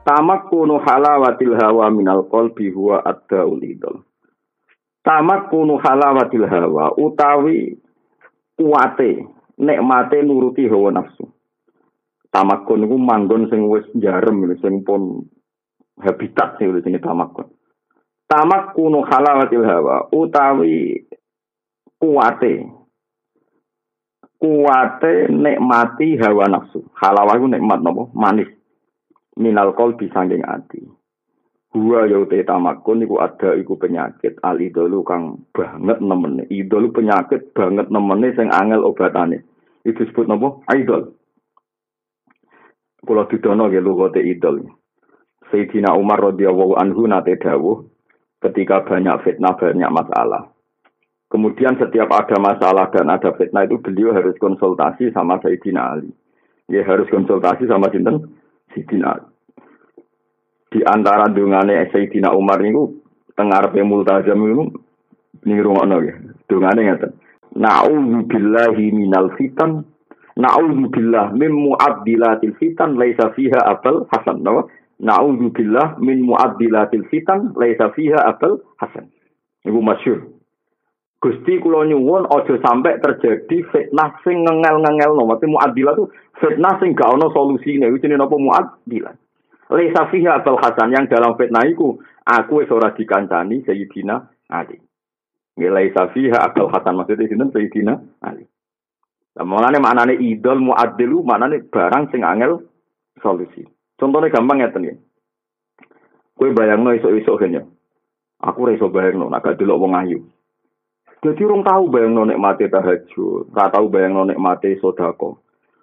Tamak kuno halawatil hawa minal qalbi huwa ad-daul. Tamak kuno halawatil hawa utawi kuate nikmate nuruti hawa nafsu. Tamakun iku manggon sing wis jarem sing pun habitat sing sing tamakun. Tamak kuno halawatil hawa utawi kuate kuate nikmati hawa nafsu. Halawah iku nikmat napa? Manis minal qalbi sanging ati. Huwa ya te tamakun iku ada iku penyakit al idolu kang banget nemene. Idol penyakit banget nemene sing angel obatane. Itu disebut napa? Idol. Kula didono nggih lugote idol. Sayyidina Umar radhiyallahu anhu nate dawuh ketika banyak fitnah, banyak masalah. Kemudian setiap ada masalah dan ada fitnah itu beliau harus konsultasi sama Sayyidina Ali. Ya harus konsultasi sama sinten? Sayyidina Ali di antara dungane Sayyidina Umar niku tengarepe multazam niku ning rungokno ya. Dungane ngeten. Na'udzu billahi minal fitan Na'udzu billah min mu'addilatil fitan laisa fiha abal hasan. No? Na'udzu billah min mu'addilatil fitan laisa fiha abal hasan. Iku masyhur. Gusti kula nyuwun aja sampai terjadi fitnah sing ngengel-ngengel no. Mati mu'addilah itu fitnah sing gak ono solusine. Iku jenenge napa mu'addilah. Laisa fiha Abul Hasan yang dalam fitnah iku aku wis ora dikancani Sayyidina Ali. Nggih laisa fiha Abul Hasan maksudnya sinten Sayyidina Ali. Lah mulane maknane idol muaddilu maknane barang sing angel solusi. Contohnya gampang ngeten ya. Kowe bayangno esuk-esuk kene. Aku ora iso bayangno nek gak delok wong ayu. Jadi orang tahu bayang nek mati tahajud, ora tahu bayang nek mati sodako,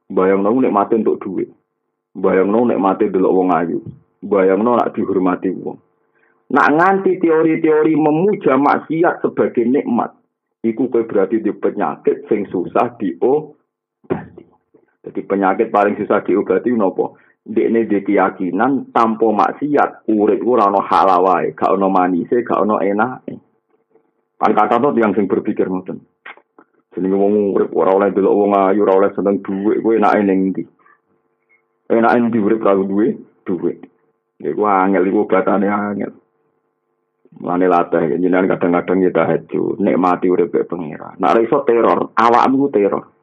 bayang nek mati untuk duit. Bayangno nek mati delok wong ayu. Bayangno nak dihormati wong. Nak nganti teori-teori memuja maksiat sebagai nikmat, iku kowe berarti di penyakit sing susah diobati. Jadi penyakit paling susah diobati nopo? Dekne di keyakinan tanpa maksiat urip ora ono halal wae, gak ono manise, gak ono enake. Kan kata yang sing berpikir ngoten. Jenenge wong urip ora oleh delok wong ayu, ora oleh seneng dhuwit, kowe enake ning? Enak yang diurip kalau duwe duwe gua angel iku batane angel Mane latih jenengan kadang-kadang ya tahajud, nikmati urip ke pengira. Nak iso teror, awakmu teror.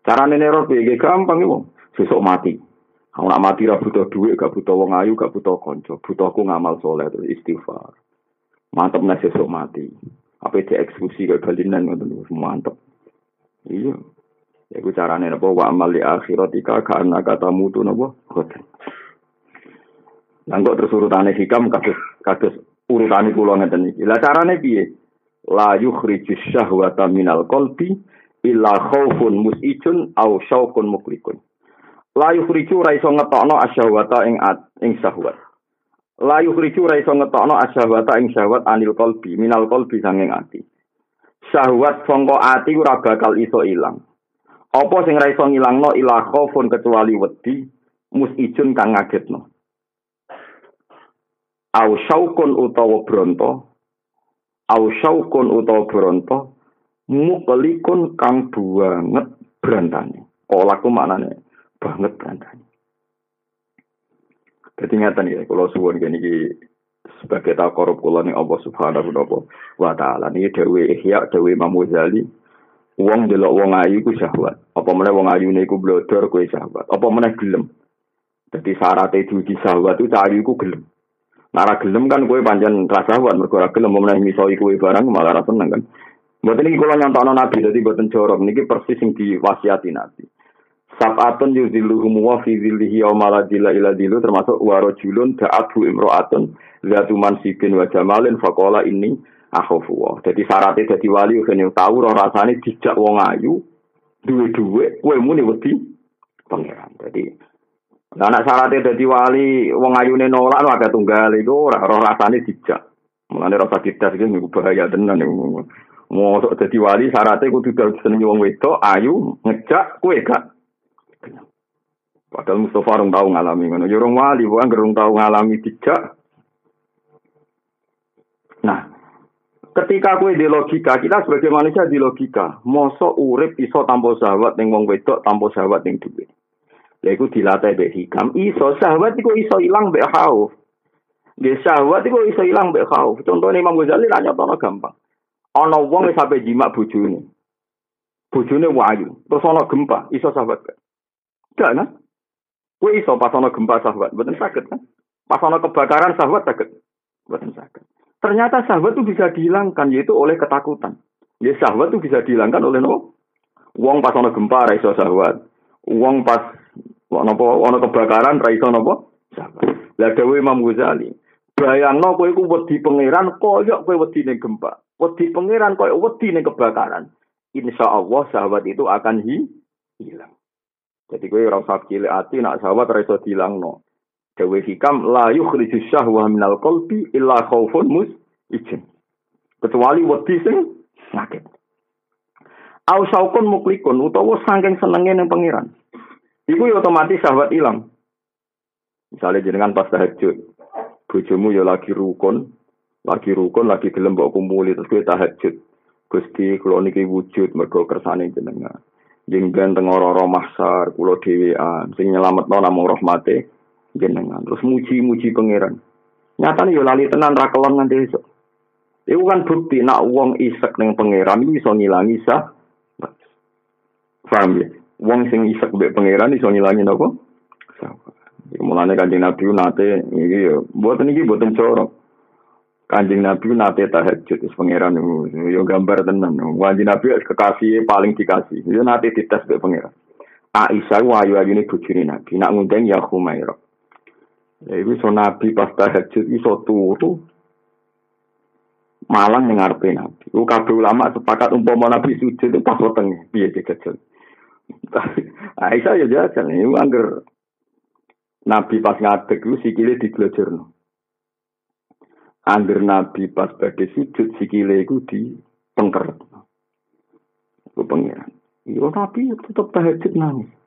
Carane neror piye gampang iku. Sesuk mati. Kamu nak mati ra butuh duit, gak butuh wong ayu, gak butuh konco. Butuhku ngamal soleh terus istighfar. Mantep nek sesuk mati. Apa itu eksekusi kayak balinan ngoten mantep. Iya. Iku carane napa wa amal li akhiratika kana kata mutu napa khoten. Nang kok terus urutane hikam kados kados urutane kula ngeten iki. Lah carane piye? La yukhrijus syahwata minal qalbi illa khaufun musijun au syauqun muklikun. La yukhriju ra iso ngetokno asyahwata ing ing syahwat. La yukhriju ra iso ngetokno asyahwata ing syahwat anil qalbi minal qalbi sanging ati. Syahwat sangka ati ora bakal iso ilang. Apa sing ra iso ngilangno ila khaufun kecuali wedi musijun kang ngagetno. Au syaukun utawa bronto. Au syaukun utawa bronto mukelikun kang banget brantane. Kolaku maknane banget brantane. Jadi ngatan ya, kalau suwon gini sebagai tak korup kula ning Allah Subhanahu wa taala niki dewe ihya dewe Imam Wong delok wong ayu ku syahwat. Apa meneh wong ayu niku blodor kuwi syahwat. Apa meneh gelem. Dadi itu di syahwat itu ayu ku gelem. Nara gelem kan kowe pancen ra syahwat mergo ora gelem meneh miso iku barang malah ra seneng kan. Mboten iki kula nyontokno Nabi dadi mboten jorok niki persis sing diwasiati Nabi. Sabatun yuzilluhum wa fi zillihi yawma la ila termasuk wa rajulun da'atu imra'atun zatu mansibin wa jamalin faqala inni akhofu Jadi syaratnya jadi wali yang tahu roh rasanya dijak wong ayu duwe-duwe kue muni wedi pangeran. Jadi nah, anak syaratnya jadi wali wong ayu nolak ada tunggal itu roh rasanya dijak. Mulane rasa kita sih niku bahaya tenan niku. Mau jadi wali syaratnya kudu seneng wong wedok ayu ngejak kue gak. Padahal Mustafa orang tahu ngalami ngono. Ya orang wali bukan gerung tahu ngalami dijak. Nah, ketika kue di logika kita sebagai manusia di logika moso urip iso tanpa sahabat ning wong wedok tanpa sahabat ning duwe Lha iku dilatih mbek hikam, iso syahwat iku iso ilang mbek khauf. Nggih syahwat iku iso ilang mbek khauf. Contone Imam Ghazali ra nyotono gampang. Ana wong wis sampe jimak bojone. Bojone wayu, terus ana gempa, iso syahwat. Gak kan? Kowe iso pas ana gempa syahwat, mboten saged kan? Pas ana kebakaran syahwat saged. Mboten saged. Ternyata syahwat itu bisa dihilangkan yaitu oleh ketakutan. Ya syahwat itu bisa dihilangkan oleh no. Wong pas ana gempa ra iso syahwat. Wong pas napa ana kebakaran ra iso napa syahwat. Lah dawuh Imam Ghazali, bayangno kowe iku wedi pangeran koyok kowe ning gempa. Wedi pangeran koyok ning kebakaran. Insya Allah syahwat itu akan hi hilang. Jadi kowe ora usah cilik ati nak syahwat ra iso dilangno. Dewe hikam la yukhriju syahwa minal qalbi illa khaufun mus izin. Kecuali wedi sing sakit. Au saukun muklikun utawa saking senenge ning pangeran. Iku ya otomatis syahwat ilang. Misalnya jenengan pas tahajud, bojomu ya lagi rukun, lagi rukun, lagi gelem mbok kumpuli terus kowe tahajud. Gusti kula niki wujud mergo kersane jenengan. Jengben teng ora-ora mahsar kula dhewean sing nyelametno namung rahmate jenengan terus muji-muji pangeran nyatane yo lali tenan ra kelon nganti Iku kan bukti nak wong isek ning pangeran iku iso ngilangi sah. Paham ya? Wong sing isek mbek pangeran iso ngilangi napa? Iku mulane Kanjeng Nabi nate iki yo mboten iki mboten corok. Kanjeng Nabi nate tahajud wis pangeran yo gambar tenan. Kanjeng Nabi kekasih paling dikasih. Yo nate dites mbek pangeran. Aisyah ayu ini bujuni Nabi. Nak ngundang ya Humairah. Ya itu so nabi pas tahajud iso turu malang ning ngarepe nabi. Ku kabeh ulama sepakat umpama nabi sujud itu pas wetenge piye dijajal. Aisyah ya jajal ini angger nabi pas ngadeg lu sikile diglojerno. Angger nabi pas badhe sujud sikile iku di pengkeret. Ku pengiran. Yo nabi tetep tahajud nangis.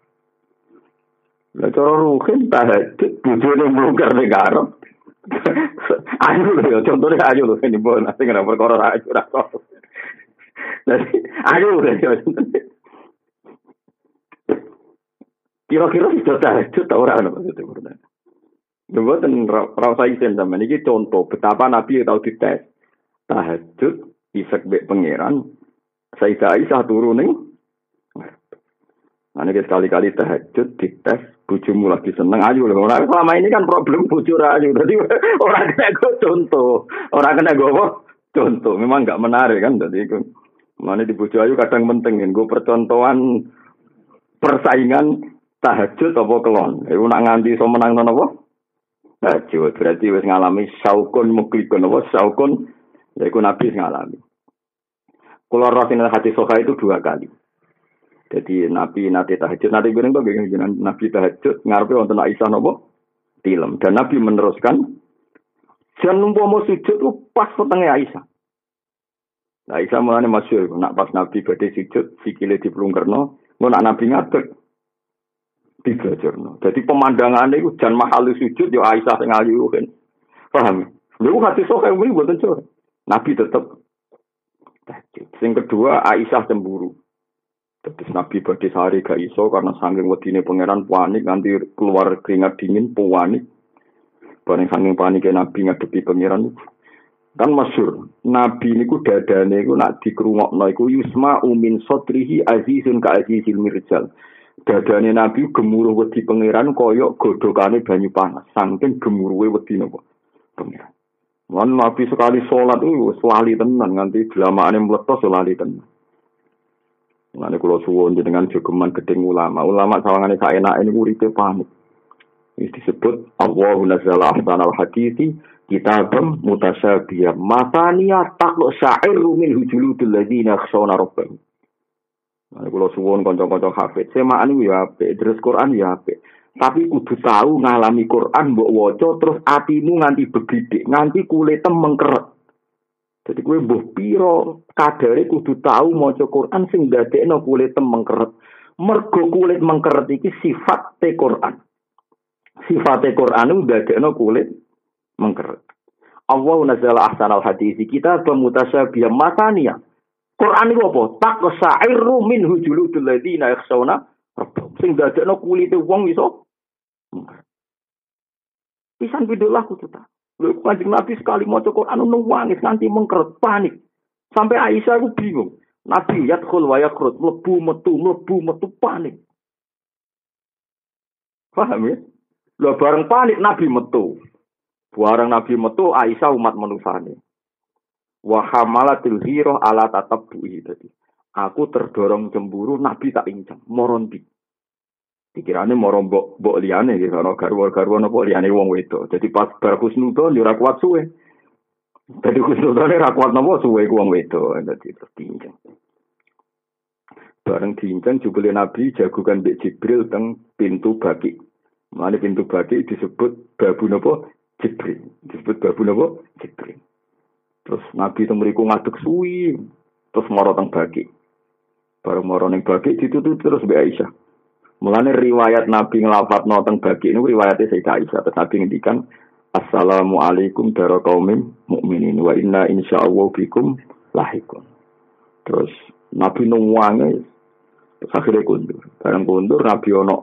Lah cara ruhin tahajud bojone mungkar ning karo. ayo lho yo contone ayo lho ini bon sing ora perkara ayo. Dadi ayo lho yo. Kira-kira bisa tahajud ta ora ono maksudnya. Mboten ra usah isen sampean iki contoh betapa Nabi tahu dites. Tahajud isek mbek pangeran Sayyidah Aisyah turun ning Nah, ini sekali-kali tahajud, dites, bujumu lagi seneng, ayo loh. Orang selama ini kan problem bujur ayu. Jadi orang kena gue contoh. Orang kena gue? Contoh. Memang nggak menarik kan. Jadi. Mana di bujuk ayu kadang penting. Gue percontohan persaingan tahajud apa kelon. Ibu nak nganti so menang apa? Tahajud. Berarti wis ngalami saukun muklikun apa? Saukun. Ya Nabi ngalami. Kalau rasinal hati soha itu dua kali. Jadi Nabi nanti tahajud, nanti gue nengok Nabi tahajud ngarepe wonten Aisyah nopo tilem dan Nabi meneruskan jangan mau sujud tuh pas petengnya Aisyah. Nah, Aisyah mulane masyhur, nak pas Nabi badhe sujud sikile diplungkerno, ngono nak Nabi ngadeg dibelajarno. Jadi pemandangan itu jangan mahal sujud yo Aisyah sing ayu kan. Paham? Lha hati sok yang buat cor. Nabi tetap. Yang kedua Aisyah cemburu. Terus Nabi badhe sehari gak iso karena saking wedine pangeran panik nganti keluar keringat dingin panik. Bareng saking panik Nabi ngadepi pangeran kan masyur Nabi niku dadane iku nak dikrungokno iku yusma umin sotrihi azizun ka azizil mirjal. Dadane Nabi gemuruh wedi pangeran koyok godokane banyu panas saking gemuruhe wedi napa pangeran. Wan Nabi sekali sholat itu lali tenan nganti delamakane meletos lali tenan. Mulane kula suwun jenengan jogeman gedeng ulama. Ulama sawangane sak enak ini uripe panik. Ini disebut Allahu nazzala ahsanal hadisi kitabam mutasyabiyah. Mataniya taklu sa'iru min hujuludul ladina khshawna rabbahum. Mulane kula suwun kanca-kanca hafid, semaan ya apik, terus Quran ya. Tapi kudu tahu ngalami Quran mbok waca terus atimu nganti begidik, nganti kulite mengkeret. Jadi gue buh piro kadare kudu tahu maca Quran sing dadekno kulit mengkeret. Mergo kulit mengkeret iki sifat te Quran. Sifat te Quran itu dadekno kulit mengkeret. Allah nazala ahsanal hadis kita pemutasyabiyah matania. Quran itu apa? Tak sairu min hujuludul ladina yakhshawna rabbahum. sing dadekno kulite wong iso pisan video laku tuh ta lho kanjeng nabi sekali maca Quran nangis nganti mengkeret panik. Sampai Aisyah aku bingung. Nabi yadkhul wa yakrut mlebu metu mlebu metu panik. Paham ya? Lho bareng panik Nabi metu. Bareng Nabi metu Aisyah umat manusane. Wa hamalatil hiro ala tadi aku terdorong cemburu Nabi tak incang moronti Pikirannya mau rombok bok liane gitu, karena garwa-garwa nopo liane wong wedok. Jadi pas bar kusnudon yo kuat suwe. Jadi kusnudon ora kuat nopo suwe ku wong wedok. Jadi terus. Bareng diincang jubile Nabi jagokan Mbak Jibril teng pintu bagi. Mana pintu bagi disebut babu nopo Jibril. Disebut babu nopo Jibril. Terus Nabi itu mriku ngaduk suwi. Terus moro teng bagi. Bareng moro ning bagi ditutup terus Mbak Aisyah. Mulane riwayat Nabi ngelafat noteng bagi ini riwayatnya Sayyidah Aisyah. Terus Nabi ngendikan Assalamualaikum daro kaumim mukminin wa inna insyaallah bikum lahikun. Terus Nabi nungwange terus akhirnya kundur. Barang kundur Nabi ono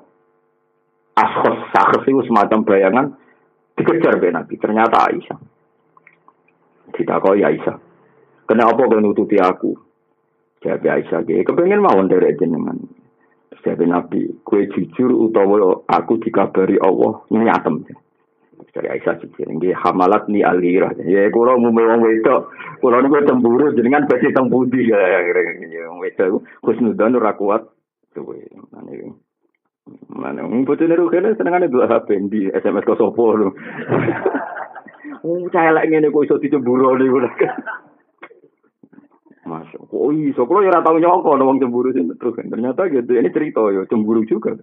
akhos sakhos itu semacam bayangan dikejar be Nabi. Ternyata Aisyah. Ditakoi Aisyah. Kenapa kau nututi aku? Jadi Aisyah, kepengen mawon dari jenengan. Jadi Nabi, kue jujur utawa aku dikabari Allah nyatem. Dari Aisyah jujur, ini hamalat ni alirah. Ya, kalau mau wong wedok, kalau ini cemburu, jenengan pasti teng budi ya. Wedok, khusnudan ora kuat. Tuh, mana Mana, bocah niru kene senengane dua HP di SMS ke sopo lu. Cahaya lagi ngene kok iso dicemburu niku. Masuk. Oh iya, so kalau ya tahu nyoko wong cemburu sih terus kan. Ternyata gitu. Ini cerita ya cemburu juga.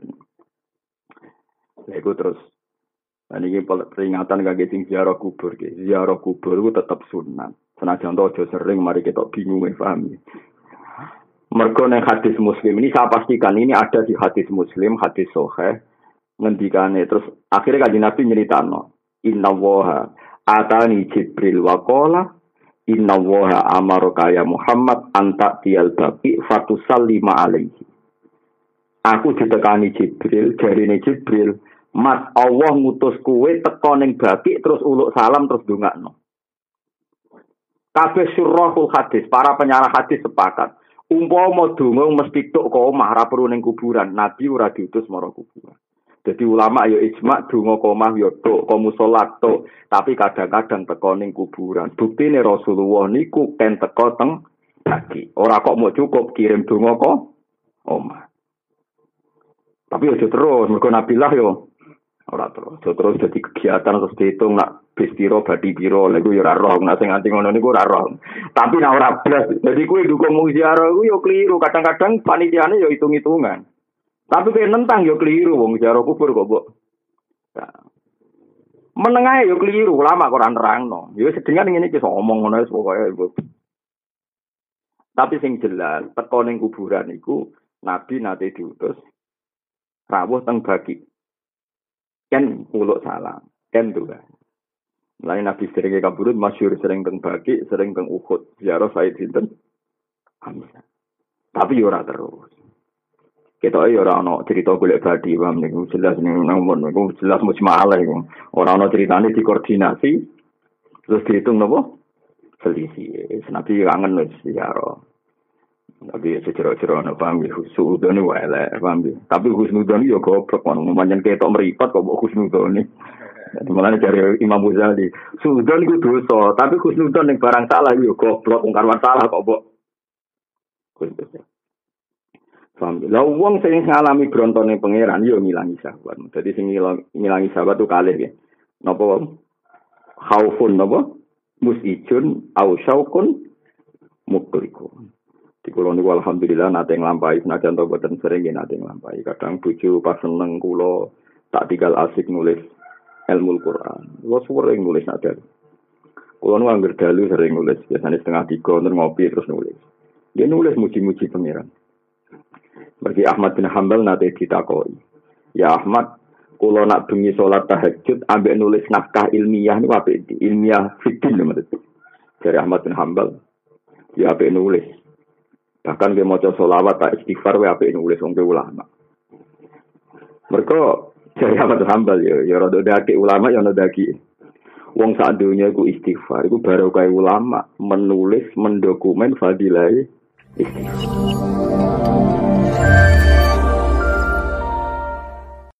Ya itu terus. Dan ini peringatan kaki sing ziarah kubur, ke. ziarah kubur itu tetap sunnah. Senajan to aja sering, mari kita bingung ya paham. Mergo neng hadis muslim ini saya pastikan ini ada di hadis muslim, hadis sohe. Ngendikane terus akhirnya kaji nabi nyeritano. Inna woha atani jibril wakola Inna woha amaro kaya Muhammad anta tial babi fatusal lima alaihi. Aku ditekani Jibril, dari ini Jibril, Mat Allah ngutus kue teko ning babi terus uluk salam terus dongakno. Kabeh surahul hadis, para penyarah hadis sepakat. Umpama donga mesti tok kok omah ora perlu ning kuburan. Nabi ora diutus marang kuburan. Jadi ulama yo ijma donga komah yo tok, komu salat tapi kadang-kadang teko ning kuburan. Buktine Rasulullah niku ken teko teng bagi. Ora kok mau cukup kirim donga kok omah. Tapi yo terus mergo Nabilah yo ora terus. Yo terus dadi kegiatan terus dihitung nak bis piro badi piro lha yo ora roh nak sing nganti ngono niku ora roh. Tapi nak ora blas. Jadi kuwi dukung mung ziarah yo keliru. Kadang-kadang panitiane yo hitung-hitungan. Tapi kayak nentang yo keliru wong jaro kubur kok, Bu. Nah. Menengah yo keliru, lama kok nerangno. Yo sedengan ngene iki omong ngono wis pokoke. Tapi sing jelas, teko ning kuburan iku Nabi nate diutus rawuh teng bagi. Ken uluk salam, ken tuh. Lain Nabi sering kaburut, masyur sering teng bagi, sering teng Uhud. Ziarah Said Sinten. Hamzah. Tapi ora terus. Kita ya ora ana cerita golek badi paham niku jelas niku namun niku jelas mujmalah iku. Ora ana critane dikoordinasi terus dihitung napa selisih. Senapi kangen wis ya tapi secara-cara ana paham ya? Wae elek paham ya? Tapi husnudon yo goblok ono. Manjen ketok meripat kok husnudon Jadi malah dari Imam Ghazali, Sudon itu dosa, tapi khusnudon yang barang salah, yo goblok, ungkarwan salah kok, Bok. Lah wong sing ngalami brontone pangeran yo ngilangi sahabat. Dadi sing ngilangi sahabat tuh kalih ya. Napa wae? Khaufun napa? Musijun au syaukun mukliku. Di kulo niku alhamdulillah nate nglampahi senajan to boten sering ya nate nglampahi. Kadang bojo pas seneng kulo tak tinggal asik nulis ilmu Quran. Kulo sering nulis ada. Kulo nu angger dalu sering nulis, biasanya setengah tiga ngopi terus nulis. Dia nulis muji-muji pangeran. Bagi Ahmad bin Hambal nate ditakoi. Ya Ahmad, kalau nak bengi sholat tahajud, ambek nulis naskah ilmiah ini apa itu? Ilmiah fikih itu. Dari Ahmad bin Hambal, ya apa nulis. Bahkan dia mau solawat tak istighfar, ya apa nulis orang ulama. Mereka jaya Ahmad Hambal ya, ya rada daki ulama ya rada daki. Wong sak dunia iku istighfar, iku baru kayak ulama menulis, mendokumen fadilah istighfar.